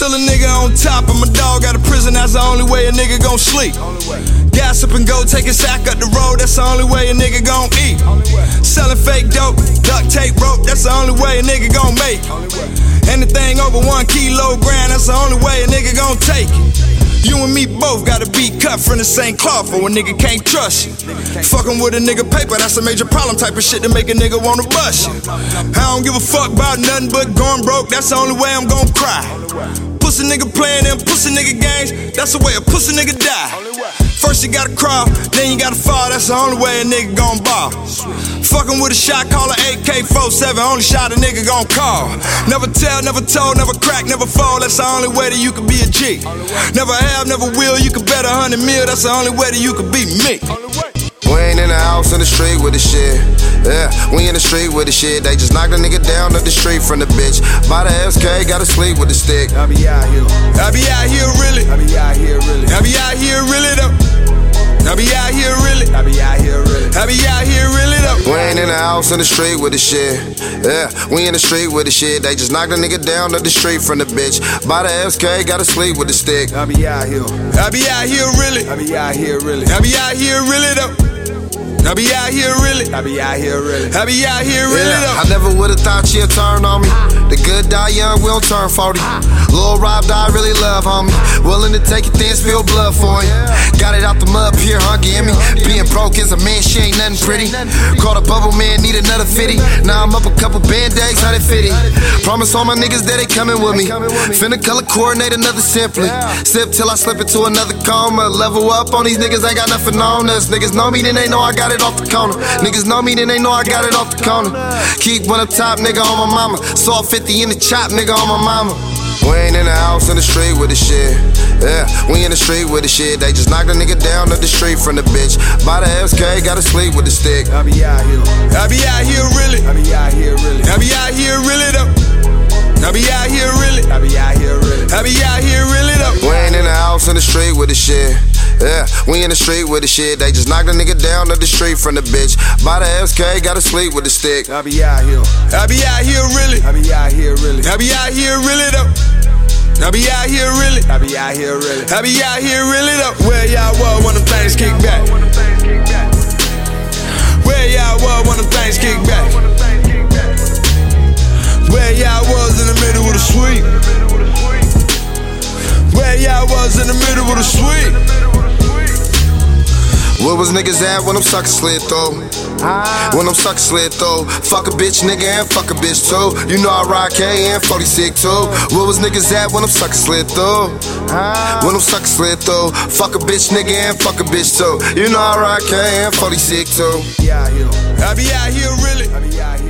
Till a nigga on top of my dog out of prison, that's the only way a nigga gon' sleep. Gas up and go, take a sack up the road, that's the only way a nigga gon' eat. Selling fake dope, duct tape rope, that's the only way a nigga gon' make. Anything over one kilogram, that's the only way a nigga gon' take it. You and me both gotta be cut from the same cloth, or a nigga can't trust you. Fucking with a nigga paper, that's a major problem type of shit to make a nigga wanna bust you. I don't give a fuck about nothing but going broke, that's the only way I'm gon' cry. Pussy nigga playing them pussy nigga games, that's the way a pussy nigga die. First you gotta crawl, then you gotta fall, that's the only way a nigga gon' ball. Fucking with a shot, call a AK-47, only shot a nigga gon' call. Never tell, never told, never crack, never fall, that's the only way that you can be a G. Never have, never will, you can bet a hundred mil, that's the only way that you can be me. We ain't in the house in the street with the shit. Yeah, we in the street with the shit. They just knocked a nigga down up the street from the bitch. By the SK, gotta sleep with the stick. I be out here. I be out here really, I be out here really. I be out here ain't in the house in the street with the shit. Yeah, we in the street with the shit. They just knocked a nigga down up the street from the bitch. By the SK, gotta sleep with the stick. I be out here. I be out here really, I be out here really. I be out here really though. I be out here really, I be out here really. I be out here really Yeah, I never would've thought she'd turn on me. The good die young, we don't turn 40. Lil Love, homie. Willing to take it thin, spill blood for you. Got it out the mud, pure hungry in me. Being broke is a man, she ain't nothing pretty. Caught a bubble man, need another fitty. Now I'm up a couple band-aids, how they fitty. Promise all my niggas that they coming with me. Finna color coordinate another simply. Sip till I slip into another coma. Level up on these niggas, ain't got nothing on us. Niggas know me, then they know I got it off the corner. Niggas know me, then they know I got it off the corner. Keep one up top, nigga, on my mama. Saw 50 in the chop, nigga, on my mama. We ain't in the house in the street with the shit. Yeah, we in the street with the shit. They just knocked a nigga down up the street from the bitch. By the SK, gotta sleep with the stick. I be out here. I be out here really, in the the street with the shit. Yeah, we in the street with the shit. They just knocked a nigga down up the street from the bitch. By the SK, gotta sleep with the stick. I be out here. I be out here really, I be out here really. I be out here really though. I be out here really, I be out here really. I be out here really though. Where y'all was when them things kick back? Where was niggas at when them suckers slid through? Ah. When them suckers slid through. Fuck a bitch nigga and fuck a bitch too. You know I ride K and 46 too. Where was niggas at when them suckers slid through? Ah. When them suckers slid through. Fuck a bitch nigga and fuck a bitch too. You know I ride K and 46 too. Be out here. I be out here really, I be out here really. I be out here